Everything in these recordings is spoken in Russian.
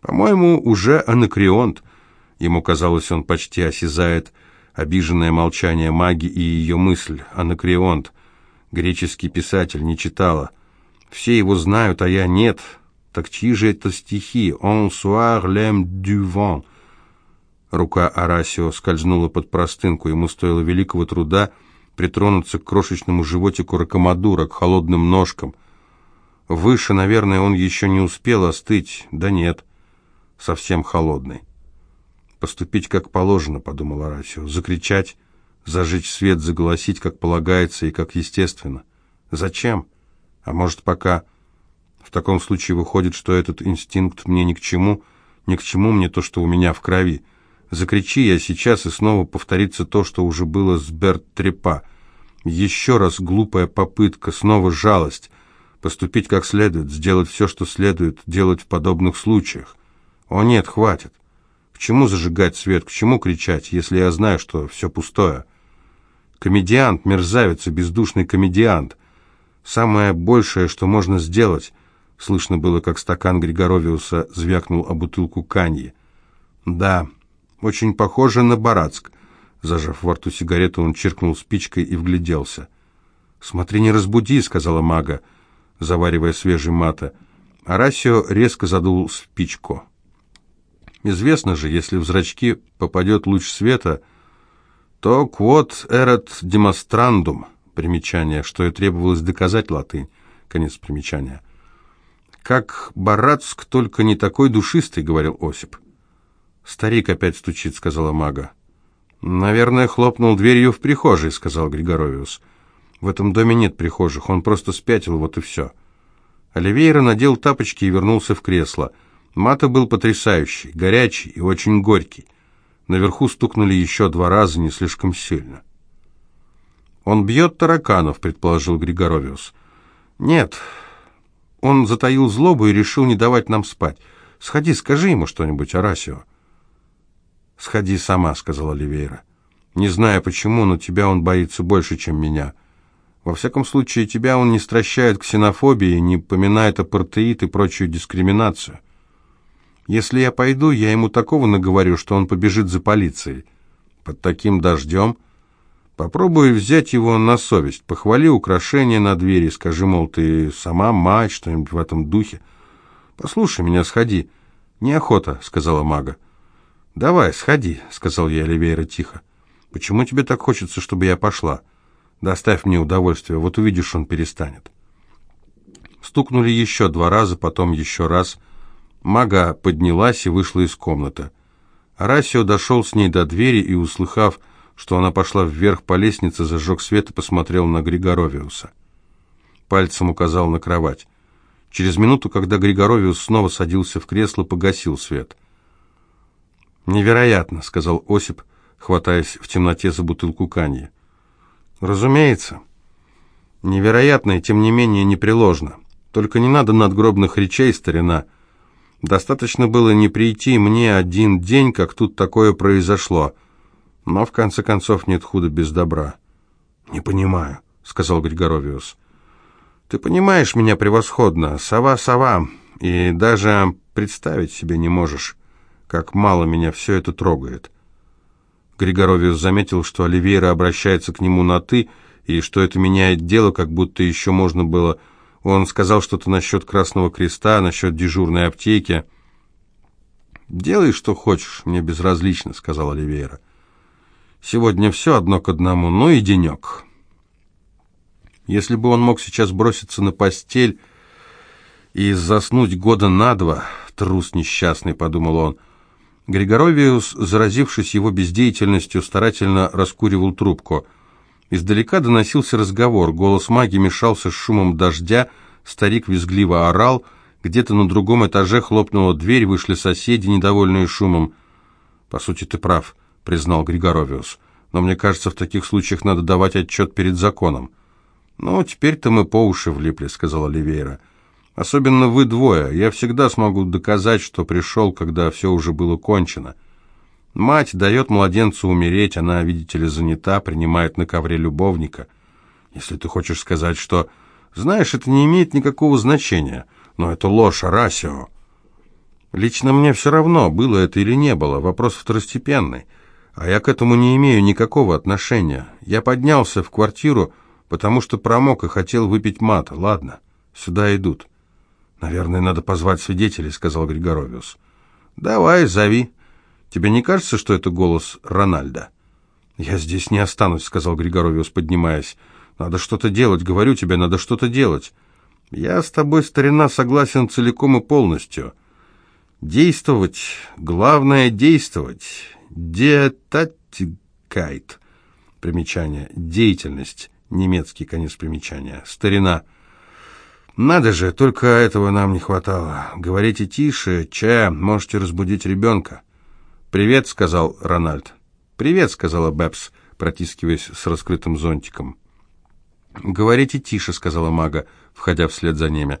По-моему, уже анакреонт. Ему казалось, он почти осязает обиженное молчание маги и ее мысль. Анакреонт. Греческий писатель не читала. Все его знают, а я нет. Так чьи же это стихи? «On soir l'aime du vent». Рука Арасио скользнула под простынку. Ему стоило великого труда притронуться к крошечному животику ракомадура, к холодным ножкам. Выше, наверное, он еще не успел остыть. Да нет, совсем холодный. «Поступить как положено», — подумал Арасио. «Закричать, зажечь свет, заголосить, как полагается и как естественно. Зачем? А может, пока...» В таком случае выходит, что этот инстинкт мне ни к чему, ни к чему мне то, что у меня в крови. Закричи я сейчас, и снова повторится то, что уже было с Берт Трепа. Еще раз глупая попытка, снова жалость. Поступить как следует, сделать все, что следует делать в подобных случаях. О нет, хватит. К чему зажигать свет, к чему кричать, если я знаю, что все пустое? Комедиант, мерзавец и бездушный комедиант. Самое большее, что можно сделать, Слышно было, как стакан Григоровиуса звякнул о бутылку каньи. «Да, очень похоже на Барацк». Зажав во рту сигарету, он чиркнул спичкой и вгляделся. «Смотри, не разбуди», — сказала мага, заваривая свежий мата. Арасио резко задул спичку. Известно же, если в зрачки попадет луч света, то «quod erat demonstrandum» — примечание, что и требовалось доказать латынь. Конец примечания. «Как Барацк, только не такой душистый», — говорил Осип. «Старик опять стучит», — сказала мага. «Наверное, хлопнул дверью в прихожей», — сказал Григоровиус. «В этом доме нет прихожих, он просто спятил, вот и все». Оливейра надел тапочки и вернулся в кресло. Мата был потрясающий, горячий и очень горький. Наверху стукнули еще два раза, не слишком сильно. «Он бьет тараканов», — предположил Григоровиус. «Нет, он затаил злобу и решил не давать нам спать. Сходи, скажи ему что-нибудь, Арасио. «Сходи сама», — сказала Оливейра. «Не знаю почему, но тебя он боится больше, чем меня. Во всяком случае, тебя он не стращает ксенофобией, не поминает апартеид и прочую дискриминацию. Если я пойду, я ему такого наговорю, что он побежит за полицией. Под таким дождем...» Попробуй взять его на совесть, похвали украшения на двери, скажи, мол, ты сама мать, что-нибудь в этом духе. Послушай меня, сходи. Неохота, сказала мага. Давай, сходи, сказал я Оливейра тихо. Почему тебе так хочется, чтобы я пошла? Доставь мне удовольствие, вот увидишь, он перестанет. Стукнули еще два раза, потом еще раз. Мага поднялась и вышла из комнаты. Арасио дошел с ней до двери и, услыхав, что она пошла вверх по лестнице, зажег свет и посмотрел на Григоровиуса. Пальцем указал на кровать. Через минуту, когда Григоровиус снова садился в кресло, погасил свет. «Невероятно», — сказал Осип, хватаясь в темноте за бутылку каньи. «Разумеется. Невероятно и, тем не менее, непреложно. Только не надо надгробных речей, старина. Достаточно было не прийти мне один день, как тут такое произошло». Но, в конце концов, нет худа без добра. «Не понимаю», — сказал Григоровиус. «Ты понимаешь меня превосходно. Сова-сова. И даже представить себе не можешь, как мало меня все это трогает». Григоровиус заметил, что Оливейра обращается к нему на «ты», и что это меняет дело, как будто еще можно было... Он сказал что-то насчет Красного Креста, насчет дежурной аптеки. «Делай, что хочешь, мне безразлично», — сказал Оливейра. Сегодня все одно к одному, ну и денек. Если бы он мог сейчас броситься на постель и заснуть года на два, трус несчастный, подумал он. Григоровиус, заразившись его бездеятельностью, старательно раскуривал трубку. Издалека доносился разговор, голос маги мешался с шумом дождя, старик визгливо орал, где-то на другом этаже хлопнула дверь, вышли соседи, недовольные шумом. «По сути, ты прав признал Григоровиус. «Но мне кажется, в таких случаях надо давать отчет перед законом». «Ну, теперь-то мы по уши влипли», — сказала Оливейра. «Особенно вы двое. Я всегда смогу доказать, что пришел, когда все уже было кончено. Мать дает младенцу умереть, она, видите ли, занята, принимает на ковре любовника. Если ты хочешь сказать, что... Знаешь, это не имеет никакого значения, но это ложь, Арасио». Лично мне все равно, было это или не было, вопрос второстепенный. А я к этому не имею никакого отношения. Я поднялся в квартиру, потому что промок и хотел выпить мат. Ладно, сюда идут. «Наверное, надо позвать свидетелей», — сказал Григоровиус. «Давай, зови. Тебе не кажется, что это голос Рональда?» «Я здесь не останусь», — сказал Григоровиус, поднимаясь. «Надо что-то делать, говорю тебе, надо что-то делать». «Я с тобой, старина, согласен целиком и полностью. Действовать, главное действовать. Детатикайт». Примечание. Деятельность. Немецкий конец примечания. Старина. «Надо же, только этого нам не хватало. Говорите тише, чая, можете разбудить ребенка». «Привет», — сказал Рональд. «Привет», — сказала Бэбс, протискиваясь с раскрытым зонтиком. «Говорите тише», — сказала мага, входя вслед за ними.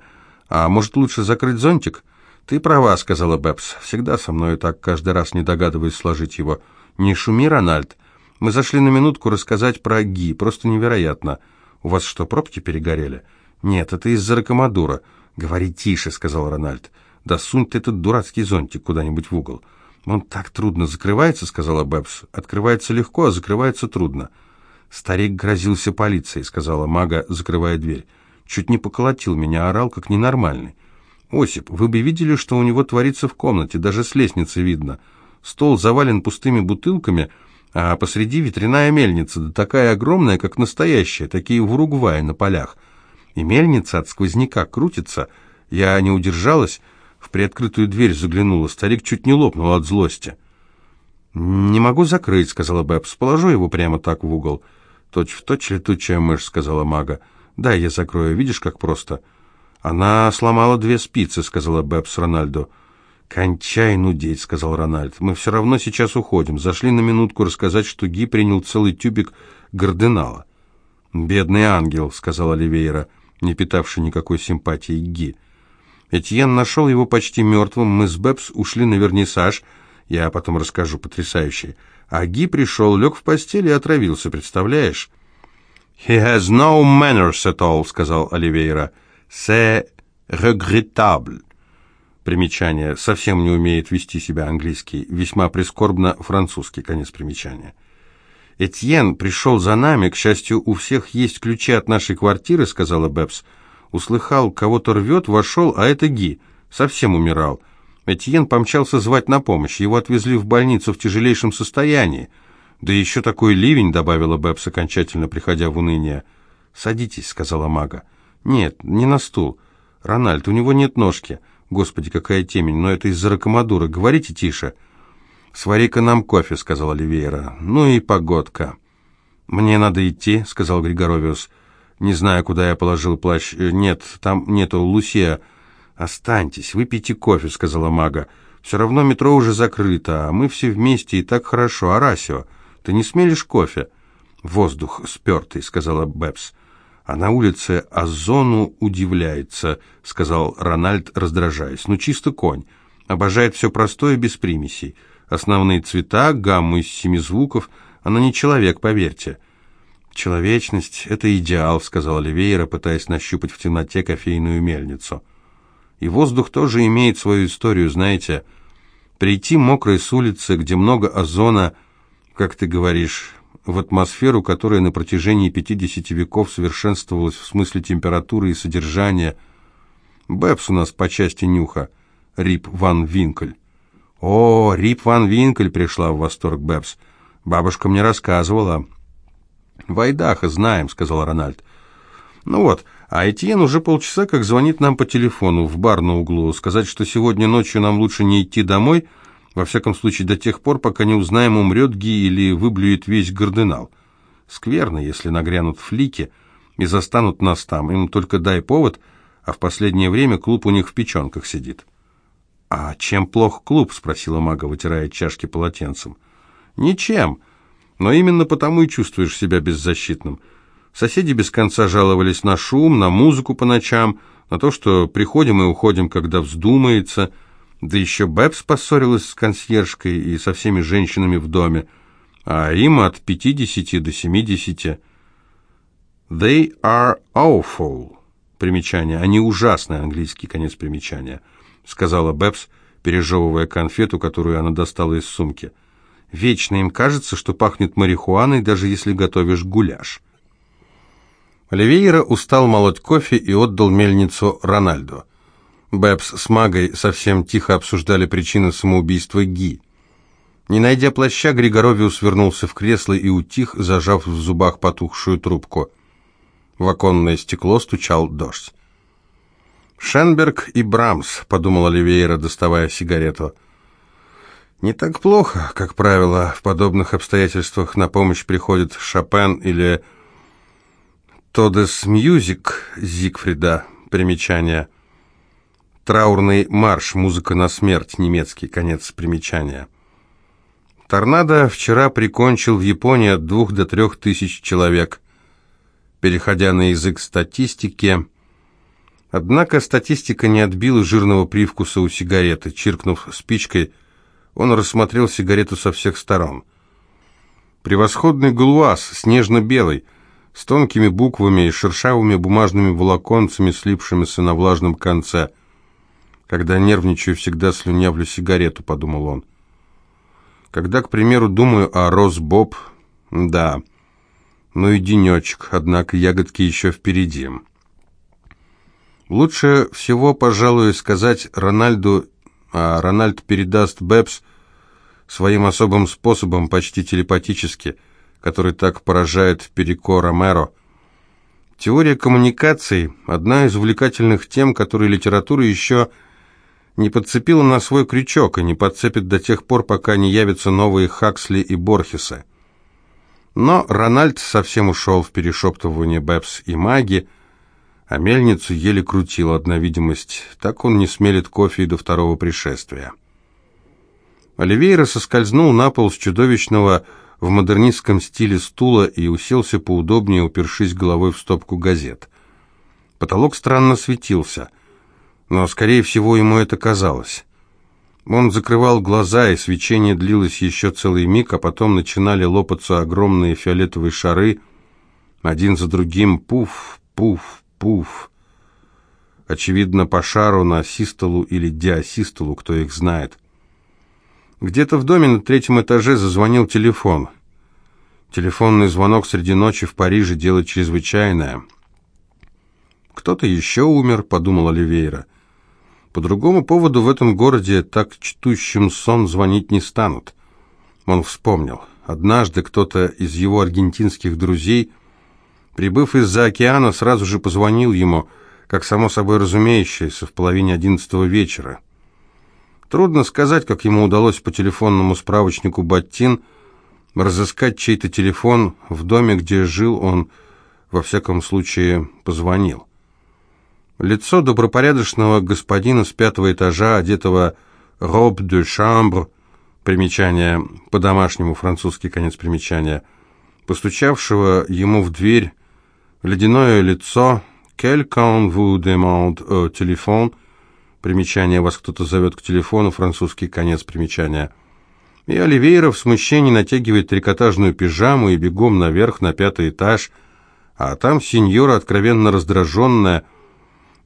«А может, лучше закрыть зонтик?» «Ты права», — сказала Бэбс. «Всегда со мной так, каждый раз не догадываюсь сложить его». «Не шуми, Рональд. Мы зашли на минутку рассказать про Ги. Просто невероятно. У вас что, пробки перегорели?» «Нет, это из-за ракомадура». «Говори тише», — сказал Рональд. «Да сунь ты этот дурацкий зонтик куда-нибудь в угол». «Он так трудно закрывается», — сказала Бэбс. «Открывается легко, а закрывается трудно». «Старик грозился полицией», — сказала мага, закрывая дверь. «Чуть не поколотил меня, орал, как ненормальный». «Осип, вы бы видели, что у него творится в комнате, даже с лестницы видно. Стол завален пустыми бутылками, а посреди ветряная мельница, да такая огромная, как настоящая, такие в Уругвае на полях» и мельница от сквозняка крутится. Я не удержалась, в приоткрытую дверь заглянула. Старик чуть не лопнул от злости. «Не могу закрыть», — сказала Бэбс. «Положу его прямо так в угол». «Точь в точь летучая мышь», — сказала мага. «Да, я закрою. Видишь, как просто?» «Она сломала две спицы», — сказала Бэбс Рональду. «Кончай нудеть», — сказал Рональд. «Мы все равно сейчас уходим. Зашли на минутку рассказать, что Ги принял целый тюбик гарденала». «Бедный ангел», — сказал Оливейра не питавший никакой симпатии к Ги. Этьен нашел его почти мертвым, мы с Бэбс ушли на вернисаж, я потом расскажу, потрясающе. А Ги пришел, лег в постель и отравился, представляешь? «He has no manners at all», — сказал Оливейра. «C'est regrettable». Примечание. Совсем не умеет вести себя английский. Весьма прискорбно французский. Конец примечания. «Этьен пришел за нами, к счастью, у всех есть ключи от нашей квартиры», — сказала Бэбс. «Услыхал, кого-то рвет, вошел, а это Ги. Совсем умирал. Этьен помчался звать на помощь. Его отвезли в больницу в тяжелейшем состоянии. Да еще такой ливень», — добавила Бэбс, окончательно приходя в уныние. «Садитесь», — сказала мага. «Нет, не на стул. Рональд, у него нет ножки. Господи, какая темень, но это из-за ракомадура. Говорите тише». «Свари-ка нам кофе», — сказал Оливейра. «Ну и погодка». «Мне надо идти», — сказал Григоровиус. «Не знаю, куда я положил плащ. Э, нет, там нету Лусия». «Останьтесь, выпейте кофе», — сказала мага. «Все равно метро уже закрыто, а мы все вместе и так хорошо. Арасио, ты не смелишь кофе?» «Воздух спертый», — сказала Бэбс. «А на улице Озону удивляется», — сказал Рональд, раздражаясь. «Ну, чисто конь. Обожает все простое, без примесей. Основные цвета, гамму из семи звуков. Она не человек, поверьте. «Человечность — это идеал», — сказал Оливейра, пытаясь нащупать в темноте кофейную мельницу. «И воздух тоже имеет свою историю, знаете. Прийти мокрой с улицы, где много озона, как ты говоришь, в атмосферу, которая на протяжении 50 веков совершенствовалась в смысле температуры и содержания. Бэпс у нас по части нюха, Рип Ван Винкель. «О, Рип Ван Винкель!» — пришла в восторг Бэбс. «Бабушка мне рассказывала». «Вайдаха знаем», — сказал Рональд. «Ну вот, а Этьен уже полчаса как звонит нам по телефону в бар на углу, сказать, что сегодня ночью нам лучше не идти домой, во всяком случае до тех пор, пока не узнаем, умрет Ги или выблюет весь Гарденал. Скверно, если нагрянут флики и застанут нас там, им только дай повод, а в последнее время клуб у них в печенках сидит». «А чем плох клуб?» — спросила мага, вытирая чашки полотенцем. «Ничем. Но именно потому и чувствуешь себя беззащитным. Соседи без конца жаловались на шум, на музыку по ночам, на то, что приходим и уходим, когда вздумается. Да еще Бэбс поссорилась с консьержкой и со всеми женщинами в доме, а им от пятидесяти до семидесяти. They are awful. Примечание. Они ужасные, английский конец примечания. — сказала Бэбс, пережевывая конфету, которую она достала из сумки. «Вечно им кажется, что пахнет марихуаной, даже если готовишь гуляш». Оливейра устал молоть кофе и отдал мельницу Рональду. Бэбс с Магой совсем тихо обсуждали причины самоубийства Ги. Не найдя плаща, Григоровиус вернулся в кресло и утих, зажав в зубах потухшую трубку. В оконное стекло стучал дождь. «Шенберг и Брамс», — подумал Оливейра, доставая сигарету. «Не так плохо, как правило, в подобных обстоятельствах на помощь приходит Шопен или Todesmusik Зигфрида, примечание. Траурный марш, музыка на смерть, немецкий, конец примечания. Торнадо вчера прикончил в Японии от двух до трех тысяч человек. Переходя на язык статистики, однако статистика не отбила жирного привкуса у сигареты. Чиркнув спичкой, он рассмотрел сигарету со всех сторон. Превосходный глуаз, снежно-белый, с тонкими буквами и шершавыми бумажными волоконцами, слипшимися на влажном конце. «Когда нервничаю, всегда слюнявлю сигарету», — подумал он. Когда, к примеру, думаю о Росбоб, да, ну и денечек, однако ягодки еще впереди. Лучше всего, пожалуй, сказать Рональду, а Рональд передаст Бэбс своим особым способом, почти телепатически, который так поражает Перико Ромеро. Теория коммуникаций – одна из увлекательных тем, которые литература еще не подцепила на свой крючок и не подцепит до тех пор, пока не явятся новые Хаксли и Борхесы. Но Рональд совсем ушел в перешептывание Бэбс и Маги, а мельницу еле крутила одна видимость, так он не смелит кофе и до второго пришествия. Оливейра соскользнул на пол с чудовищного в модернистском стиле стула и уселся поудобнее, упершись головой в стопку газет. Потолок странно светился — но, скорее всего, ему это казалось. Он закрывал глаза, и свечение длилось еще целый миг, а потом начинали лопаться огромные фиолетовые шары, один за другим пуф, пуф, пуф. Очевидно, по шару на систолу или диасистолу, кто их знает. Где-то в доме на третьем этаже зазвонил телефон. Телефонный звонок среди ночи в Париже – дело чрезвычайное. «Кто-то еще умер», – подумал Оливейра. По другому поводу в этом городе так чтущим сон звонить не станут. Он вспомнил. Однажды кто-то из его аргентинских друзей, прибыв из-за океана, сразу же позвонил ему, как само собой разумеющееся, в половине одиннадцатого вечера. Трудно сказать, как ему удалось по телефонному справочнику Баттин разыскать чей-то телефон в доме, где жил он, во всяком случае, позвонил. Лицо добропорядочного господина с пятого этажа, одетого «robe de chambre», примечание, по-домашнему французский конец примечания, постучавшего ему в дверь, ледяное лицо «Quelqu'un vous demande au téléphone», примечание, вас кто-то зовет к телефону, французский конец примечания. И Оливейра в смущении натягивает трикотажную пижаму и бегом наверх на пятый этаж, а там сеньора, откровенно раздраженная,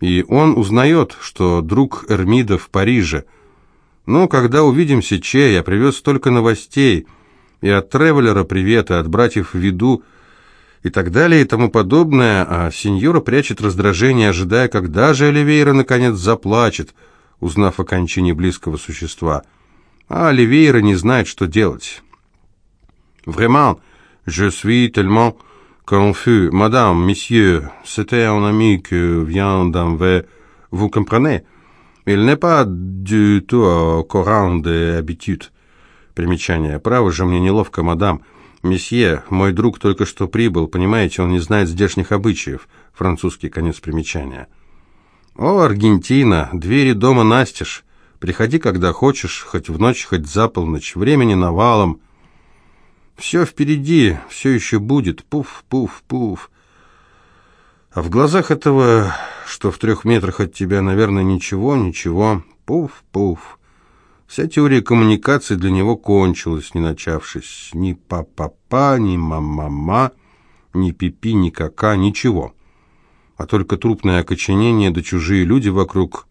и он узнает, что друг Эрмида в Париже. Ну, когда увидимся, Че, я привез столько новостей, и от Тревелера привет, и от братьев Виду, и так далее, и тому подобное, а сеньора прячет раздражение, ожидая, когда же Оливейра наконец заплачет, узнав о кончине близкого существа. А Оливейра не знает, что делать. «Vraiment, je suis tellement...» confus. Madame, monsieur, c'était un ami qui vient d'enlever. Vous comprenez? Il n'est pas du tout au courant des habitudes. Примечание. Право же мне неловко, мадам. Месье, мой друг только что прибыл, понимаете, он не знает здешних обычаев. Французский конец примечания. О, Аргентина, двери дома настежь. Приходи, когда хочешь, хоть в ночь, хоть за полночь. Времени навалом. Все впереди, все еще будет. Пуф, пуф, пуф. А в глазах этого, что в трех метрах от тебя, наверное, ничего, ничего. Пуф, пуф. Вся теория коммуникации для него кончилась, не начавшись. Ни па-па-па, ни ма-ма-ма, ни пипи, ни кака, ничего. А только трупное окоченение да чужие люди вокруг.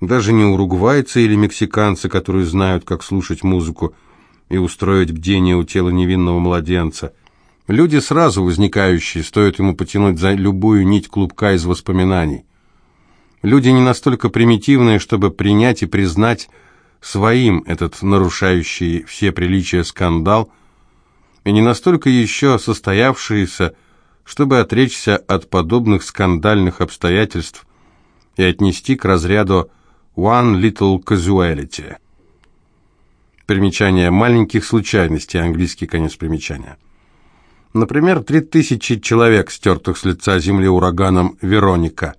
Даже не уругвайцы или мексиканцы, которые знают, как слушать музыку и устроить бдение у тела невинного младенца. Люди, сразу возникающие, стоит ему потянуть за любую нить клубка из воспоминаний. Люди не настолько примитивные, чтобы принять и признать своим этот нарушающий все приличия скандал, и не настолько еще состоявшиеся, чтобы отречься от подобных скандальных обстоятельств и отнести к разряду «one little casuality». Примечание маленьких случайностей, английский конец примечания. Например, три тысячи человек, стертых с лица земли ураганом Вероника.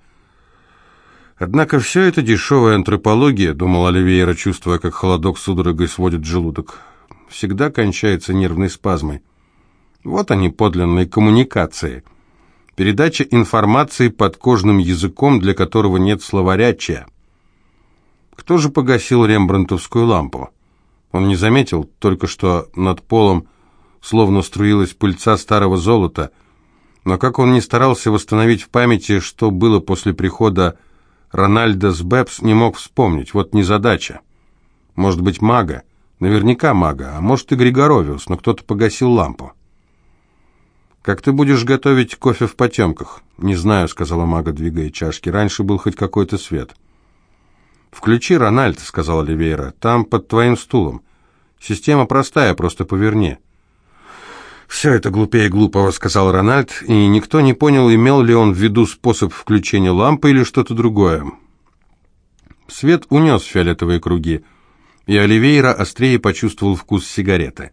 Однако все это дешевая антропология, думал Оливейра, чувствуя, как холодок судорогой сводит желудок. Всегда кончается нервной спазмой. Вот они, подлинные коммуникации. Передача информации подкожным языком, для которого нет словарячия. Кто же погасил рембрандтовскую лампу? Он не заметил только что над полом словно струилась пыльца старого золота, но как он не старался восстановить в памяти, что было после прихода Рональда с Бэбс, не мог вспомнить. Вот незадача. Может быть, мага. Наверняка мага, а может и Григоровиус, но кто-то погасил лампу. «Как ты будешь готовить кофе в потемках?» «Не знаю», — сказала мага, двигая чашки. «Раньше был хоть какой-то свет». «Включи Рональд», — сказал Оливейра. «Там, под твоим стулом. Система простая, просто поверни». «Все это глупее глупого», — сказал Рональд, и никто не понял, имел ли он в виду способ включения лампы или что-то другое. Свет унес фиолетовые круги, и Оливейра острее почувствовал вкус сигареты.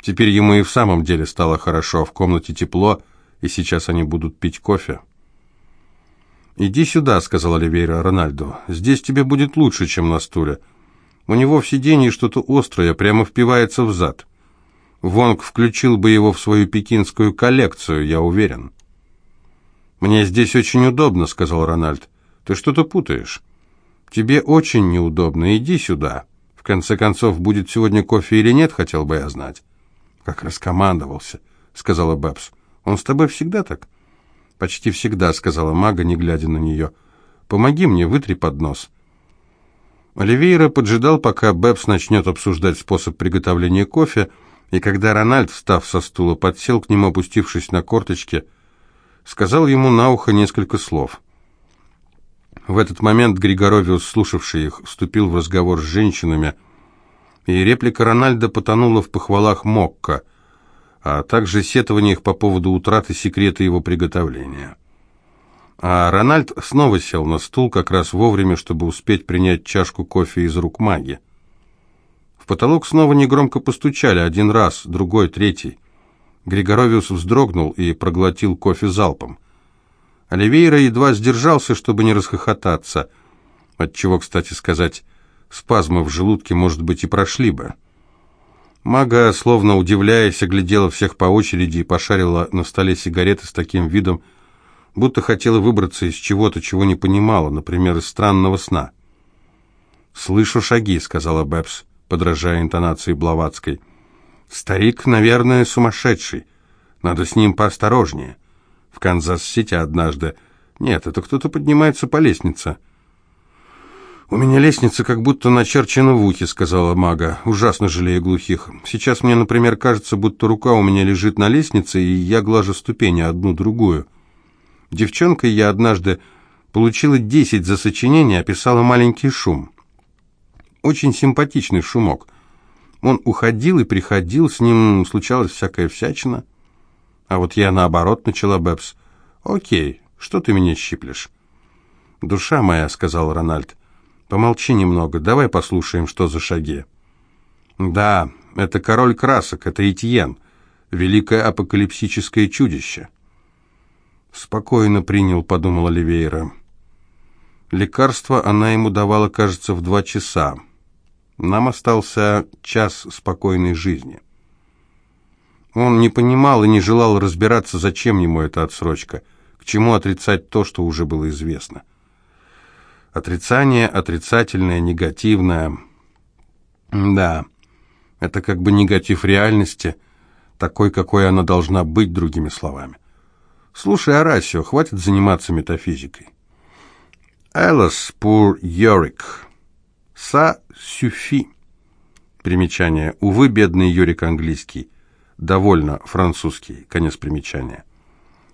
Теперь ему и в самом деле стало хорошо, в комнате тепло, и сейчас они будут пить кофе. «Иди сюда», — сказал Оливейра Рональду. «Здесь тебе будет лучше, чем на стуле. У него в сиденье что-то острое, прямо впивается в зад. Вонг включил бы его в свою пекинскую коллекцию, я уверен». «Мне здесь очень удобно», — сказал Рональд. «Ты что-то путаешь. Тебе очень неудобно. Иди сюда. В конце концов, будет сегодня кофе или нет, хотел бы я знать». «Как раскомандовался», — сказала Бэбс. «Он с тобой всегда так?» «Почти всегда», — сказала мага, не глядя на нее. «Помоги мне, вытри поднос». Оливейра поджидал, пока Бэбс начнет обсуждать способ приготовления кофе, и когда Рональд, встав со стула, подсел к нему, опустившись на корточки, сказал ему на ухо несколько слов. В этот момент Григоровиус, слушавший их, вступил в разговор с женщинами, и реплика Рональда потонула в похвалах Мокко — а также сетованиях по поводу утраты секрета его приготовления. А Рональд снова сел на стул как раз вовремя, чтобы успеть принять чашку кофе из рук маги. В потолок снова негромко постучали, один раз, другой, третий. Григоровиус вздрогнул и проглотил кофе залпом. Оливейра едва сдержался, чтобы не расхохотаться, отчего, кстати сказать, спазмы в желудке, может быть, и прошли бы. Мага, словно удивляясь, оглядела всех по очереди и пошарила на столе сигареты с таким видом, будто хотела выбраться из чего-то, чего не понимала, например, из странного сна. «Слышу шаги», — сказала Бэбс, подражая интонации Блаватской. «Старик, наверное, сумасшедший. Надо с ним поосторожнее. В Канзас-Сити однажды... Нет, это кто-то поднимается по лестнице». «У меня лестница как будто начерчена в ухе», — сказала мага, ужасно жалея глухих. «Сейчас мне, например, кажется, будто рука у меня лежит на лестнице, и я глажу ступени одну-другую. Девчонкой я однажды получила десять за сочинение, описала маленький шум. Очень симпатичный шумок. Он уходил и приходил, с ним случалось всякая всячина. А вот я наоборот начала Бэбс. «Окей, что ты меня щиплешь?» «Душа моя», — сказал Рональд, — Помолчи немного, давай послушаем, что за шаги. Да, это король красок, это Этьен, великое апокалипсическое чудище. Спокойно принял, подумал Оливейра. Лекарство она ему давала, кажется, в два часа. Нам остался час спокойной жизни. Он не понимал и не желал разбираться, зачем ему эта отсрочка, к чему отрицать то, что уже было известно. Отрицание, отрицательное, негативное. Да, это как бы негатив реальности, такой, какой она должна быть, другими словами. Слушай, Арасио, хватит заниматься метафизикой. Элос pour Йорик. Са сюфи. Примечание. Увы, бедный Йорик английский. Довольно французский. Конец примечания.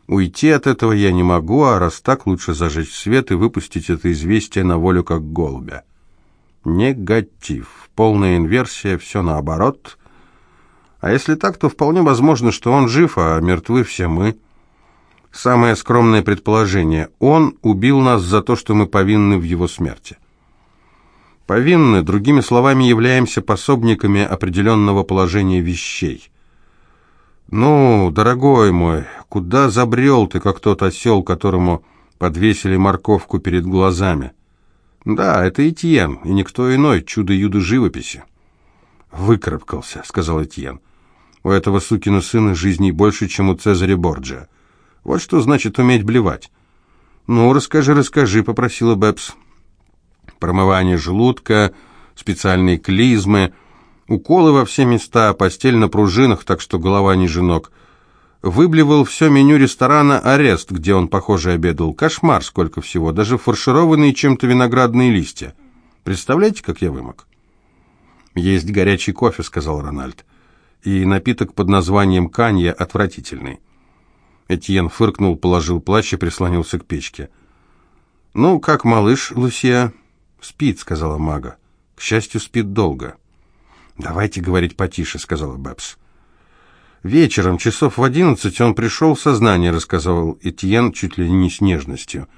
Уйти от этого я не могу, а раз так, лучше зажечь свет и выпустить это известие на волю как голубя. Негатив. Полная инверсия, все наоборот. А если так, то вполне возможно, что он жив, а мертвы все мы. Самое скромное предположение. Он убил нас за то, что мы повинны в его смерти. Повинны, другими словами, являемся пособниками определенного положения вещей. «Ну, дорогой мой, куда забрел ты, как тот осел, которому подвесили морковку перед глазами?» «Да, это Этьен, и никто иной, чудо-юдо живописи». «Выкарабкался», — сказал Этьен. «У этого сукина сына жизней больше, чем у Цезаря Борджа. Вот что значит уметь блевать». «Ну, расскажи, расскажи», — попросила Бэбс. «Промывание желудка, специальные клизмы, уколы во все места, постель на пружинах, так что голова ниже ног». Выблевал все меню ресторана «Арест», где он, похоже, обедал. Кошмар сколько всего, даже фаршированные чем-то виноградные листья. Представляете, как я вымок? «Есть горячий кофе», — сказал Рональд. «И напиток под названием канья отвратительный». Этьен фыркнул, положил плащ и прислонился к печке. «Ну, как малыш, Лусия?» «Спит», — сказала мага. «К счастью, спит долго». «Давайте говорить потише», — сказала Бэбс. Вечером, часов в одиннадцать, он пришел в сознание, рассказывал Этьен чуть ли не с нежностью.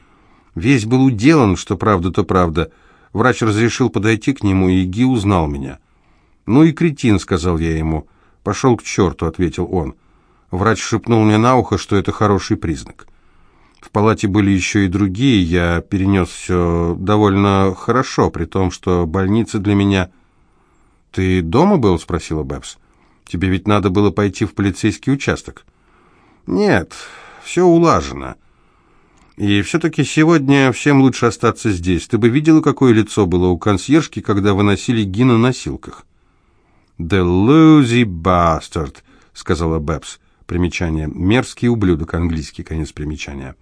Весь был уделан, что правда, то правда. Врач разрешил подойти к нему, и Ги узнал меня. «Ну и кретин», — сказал я ему. «Пошел к черту», — ответил он. Врач шепнул мне на ухо, что это хороший признак. В палате были еще и другие, я перенес все довольно хорошо, при том, что больница для меня... «Ты дома был?» — спросила Бэбс. Тебе ведь надо было пойти в полицейский участок. Нет, все улажено. И все-таки сегодня всем лучше остаться здесь. Ты бы видела, какое лицо было у консьержки, когда выносили Ги на носилках. «The lousy bastard», — сказала Бэбс. Примечание. «Мерзкий ублюдок», английский конец примечания.